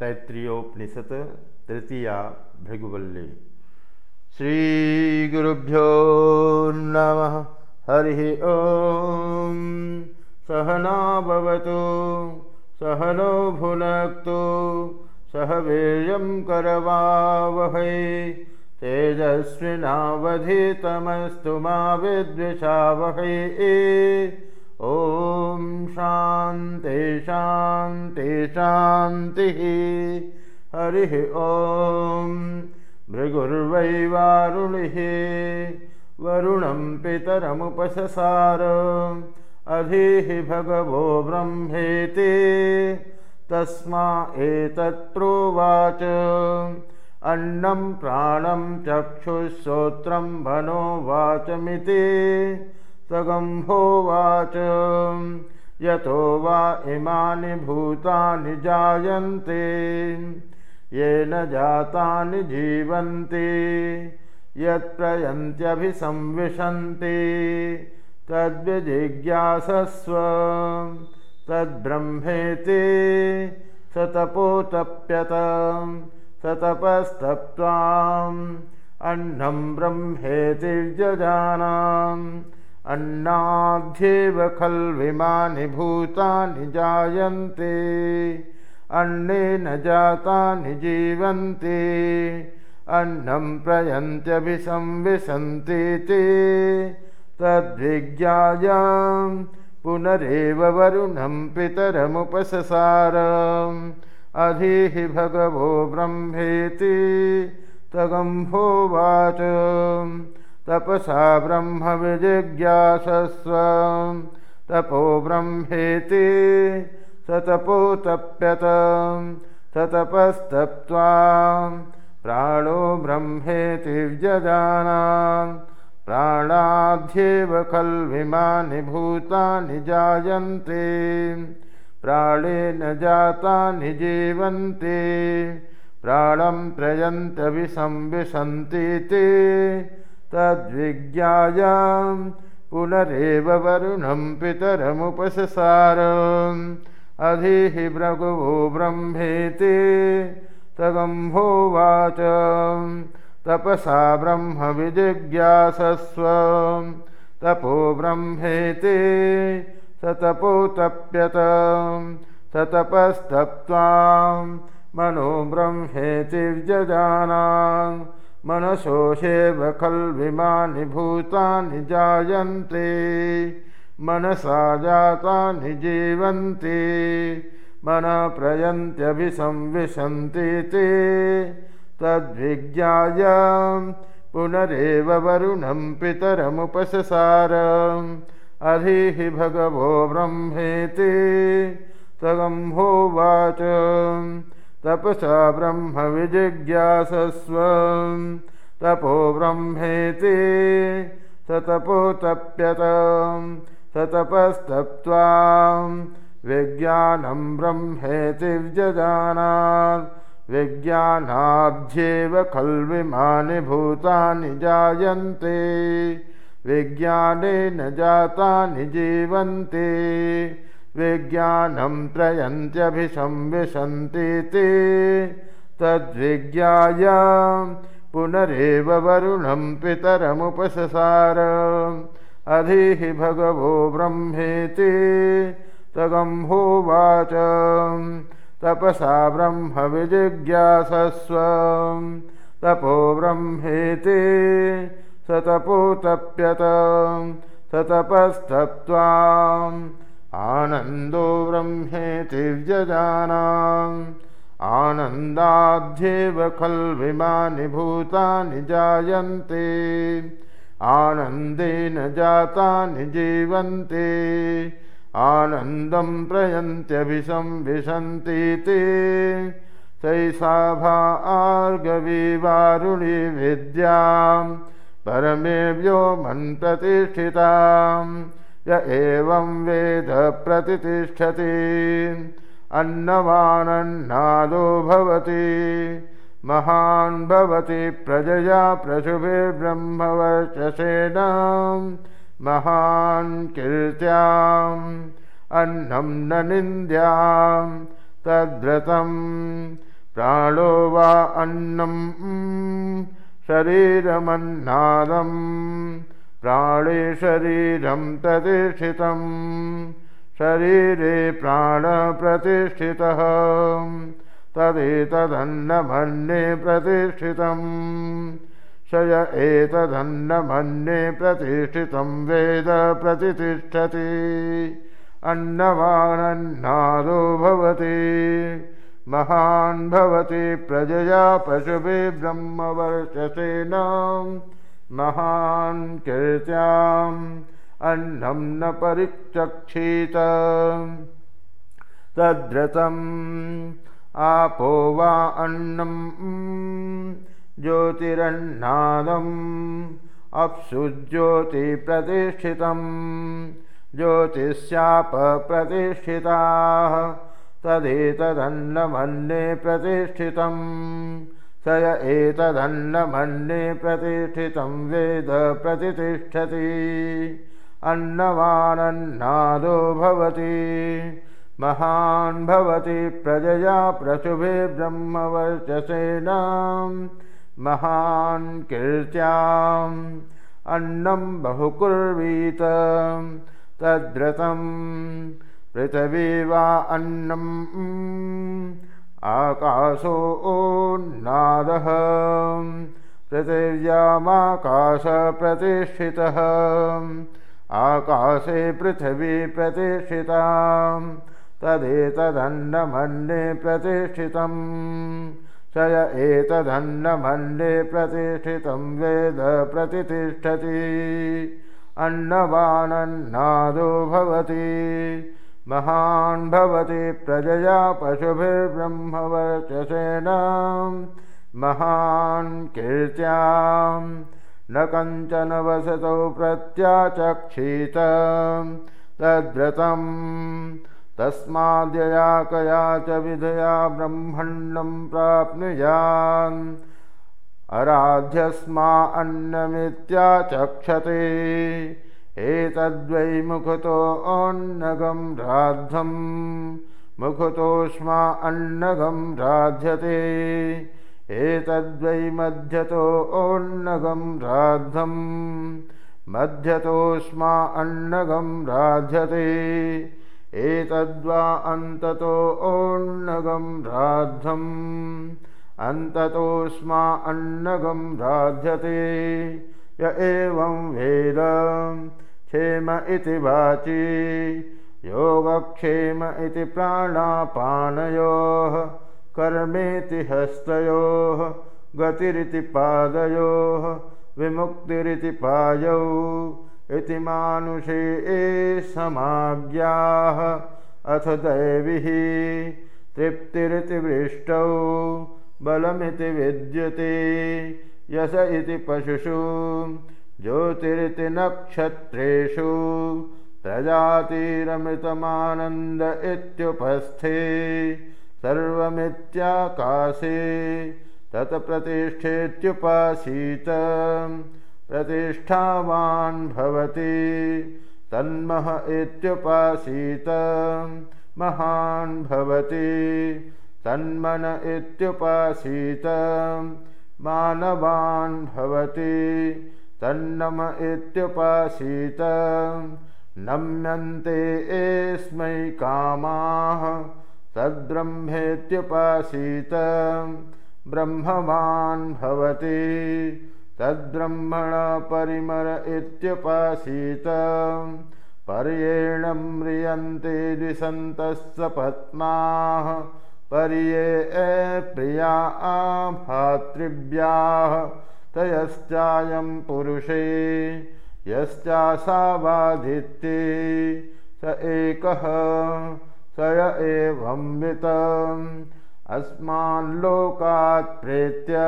तैत्रीयोपनिषत् तृतीया भृगुवल्ली श्रीगुरुभ्यो नमः हरिः ॐ सहना भवतु सहनो भुनक्तु सह वीर्यं करवावहै तेजस्विनावधितमस्तु मा विद्विषावहै ॐ शान्ति शान्ति शान्तिः। हरिः ॐ भृगुर्वै वारुणिः पितरमुपससार। अधिः भगवो ब्रह्मेति तस्मा एतत्प्रोवाच अन्नं प्राणं चक्षुश्रोत्रं भनो वाचमिति सगम्भोवाच यतो वा इमानि भूतानि जायन्ते येन जातानि जीवन्ति यत्प्रयन्त्यभिसंविशन्ति। तद्विजिज्ञासस्व तद्ब्रह्मेति सतपोतप्यत सतपस्तप्त्वाम् अन्नं ब्रह्मेति जजानाम् अन्नाध्येव खल्विमानि भूतानि जायन्ते अन्नेन जातानि जीवन्ति अन्नं प्रयन्त्यभिसंविशन्ति ते। तद्विज्ञाय पुनरेव वरुणं पितरमुपससार अधिः भगवो ब्रह्मेति तगम्भोवाच तपसा ब्रह्मविजिज्ञासस्व तपो ब्रह्मेति स तप्यत स तपस्तप्त्वा प्राणो ब्रह्मेति व्यजानान् प्राणाध्येव खल्विमानि भूतानि जायन्ते। प्राणेन जातानि जीवन्ति। प्राणं त्रयन्तविसंविशन्ति ते तद्विज्ञाय पुनरेव वरुणं पितरमुपससार अधिः भृगुवो ब्रह्मेति तगम्भोवाच तपसा ब्रह्मविजिज्ञासस्व तपो ब्रह्मेति स तपोतप्यत स तपस्तप्त्वां मनो ब्रह्मेति व्यजानान् मनसोषेव खल्विमानि भूतानि जायन्ते मनसा जातानि जीवन्ति मनः प्रयन्त्यभिसंविशन्ति ते। तद्विज्ञाय पुनरेव वरुणं पितरमुपससार अधिः भगवो ब्रह्मेति तगम्भोवाच तपसा ब्रह्मविजिज्ञासस्व तपो ब्रह्मेति स तपोतप्यत स तपस्तप्त्वां विज्ञानं ब्रह्मेति व्यजानात् विज्ञानाध्येव खल्विमानि भूतानि जायन्ते। विज्ञानेन जातानि जीवन्ति विज्ञानं त्रयन्त्यभिसंविशन्ति ते तद्विज्ञाय पुनरेव वरुणं पितरमुपससार। अधिः भगवो ब्रह्मेति। तगम्भोवाच तपसा ब्रह्मविजिज्ञासस्व। तपो ब्रह्मेति। स तपोतप्यत स तपस्तप्त्वाम् आनन्दो ब्रह्मेति व्यजानाम् आनन्दाध्येव खल्विमानि भूतानि जायन्ते। आनन्देन जातानि जीवन्ते। आनन्दं प्रयन्त्यभिसंविशन्ति ते। सैषाभा आर्गविवारुणि विद्यां परमे व्योमन्प्रतिष्ठिताम् य एवं वेद प्रतिष्ठति। अन्नवानन्नादो भवति। महान् भवति प्रजया प्रशुभिर्ब्रह्मवर्चसेन महान् कीर्त्याम्। अन्नं न निन्द्यां तद्व्रतं प्राणो वा अन्नं शरीरमन्नादम् प्राणे शरीरं प्रतिष्ठितं शरीरे प्राणप्रतिष्ठितः। तदेतदन्नमन्ये प्रतिष्ठितम्। स य एतदन्नमन्ये प्रतिष्ठितं वेद प्रतिष्ठति। अन्नवानन्नादो भवति। महान् भवति प्रजया पशुभिः ब्रह्मवर्चसेन महान् कीर्त्याम् अन्नं न परिचक्षीत तद्रतम् आपो वा अन्नं ज्योतिरन्नादम् अप्सु ज्योतिप्रतिष्ठितम् ज्योतिस्यापप्रतिष्ठिताः तदेतदन्नमन्ये प्रतिष्ठितम् स य एतदन्नमन्ये प्रतिष्ठितं वेद प्रतिष्ठति। अन्नवानन्नादो भवति महान् भवति प्रजया प्रशुभे ब्रह्मवर्चसेन महान् कीर्त्याम्। अन्नं बहुकुर्वीत तद्रतं पृथिवी वा अन्नम् आकाशोन्नादः। पृथिव्यामाकाशप्रतिष्ठितः। आकाशे पृथिवी प्रतिष्ठिता तदेतदन्नमन्ये प्रतिष्ठितम्। स य एतदन्नमन्ये प्रतिष्ठितं वेद प्रतिष्ठति। अन्नवानन्नादो भवति महान् भवति प्रजया पशुभिर्ब्रह्मवर्चसेन। महान् कीर्त्याम् न कञ्चन वसतौ प्रत्याचक्षीत। तद्व्रतम् तस्माद्यया कया च विधया ब्रह्मण्डं प्राप्नुयान्। अराध्यस्मा अन्नमित्याचक्षते एतद्वै मुखतोऽन्नगं राद्धं। मुखतोष्मा अन्नगं राध्यते। एतद्वै मध्यतो ओन्नगं राद्धं। मध्यतोष्मा अन्नगं राध्यते। एतद्वा अन्ततो ओन्नगं राद्धम् अन्ततोष्मा अन्नगं राध्यते य एवं वेद क्षेम इति वाचि। योगक्षेम इति प्राणापानयोः कर्मेति हस्तयोः गतिरिति पादयोः विमुक्तिरिति पायौ। इति मानुषे समाज्ञाः अथ दैविः तृप्तिरिति वृष्टौ बलमिति विद्यते यश इति पशुषु। ज्योतिरिति नक्षत्रेषु प्रजातिरमृतमानन्द इत्युपस्थे। सर्वमित्याकाशे। तत्प्रतिष्ठेत्युपासीत। प्रतिष्ठावान् भवति। तन्मह इत्युपासीत। महान् भवति। तन्मन इत्युपासीत मानवान् भवति तन्नम इत्युपासीत। नम्यन्ते एस्मै कामाः तद्ब्रह्मेत्युपासीत। ब्रह्मवान् भवति तद्ब्रह्मण परिमर इत्युपासीत। पर्येण म्रियन्ते द्विसन्तः पर्ये प्रिया भातृव्याः तयश्चायं पुरुषे यश्चासावादित्ये स एकः स य एवंवित अस्माल्लोकात् प्रेत्य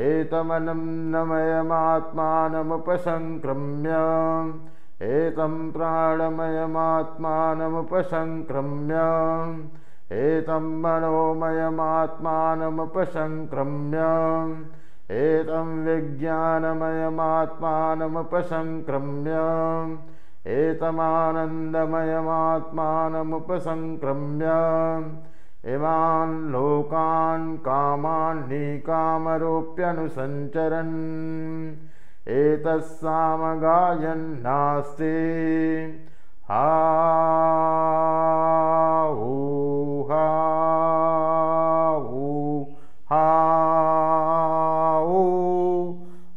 एतमनम्नमयमात्मानमुपसङ्क्रम्य एतं प्राणमयमात्मानमुपसङ्क्रम्य एतं मनोमयमात्मानमुपसङ्क्रम्य एतं विज्ञानमयमात्मानमुपसङ्क्रम्य एतमानन्दमयमात्मानमुपसङ्क्रम्य इमान् लोकान् कामान्निकामरोप्यनुसञ्चरन् एतस्सामगायन्नास्ति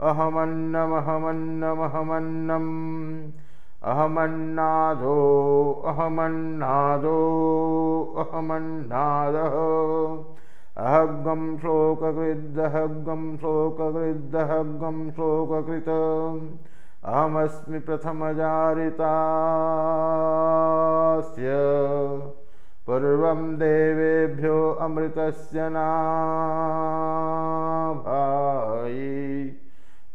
अहमन्नमहमन्नमहमन्नम् अहमन्नादो अहमन्नादो अहमन्नादः अहग्गं श्लोककृदहग्गं श्लोककृदहग्गं श्लोककृत अहमस्मि प्रथमजारितास्य पूर्वं देवेभ्यो अमृतस्य नाभायि।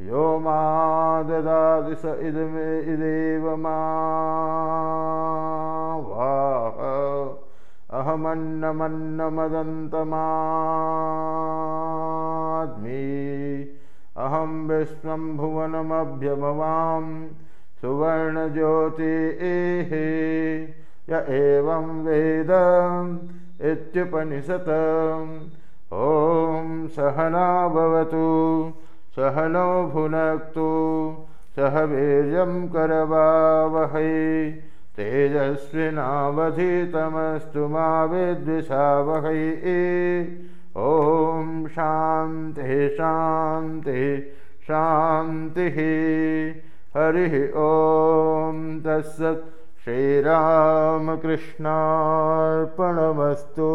यो मा ददाति स इदमे इदेव मा वाह। अहमन्नमन्नमदन्तमाद्मि अहं विश्वं भुवनमभ्यभवां सुवर्णज्योतिः य एवं वेद इत्युपनिषत्। ॐ सहना भवतु सहनो भुनक्तु सह वीर्यं करवावहै। तेजस्विनावधितमस्तु मा विद्विषावहै ॐ शान्तिः शान्तिः शान्तिः। हरिः ॐ तत्सत् श्रीरामकृष्णार्पणमस्तु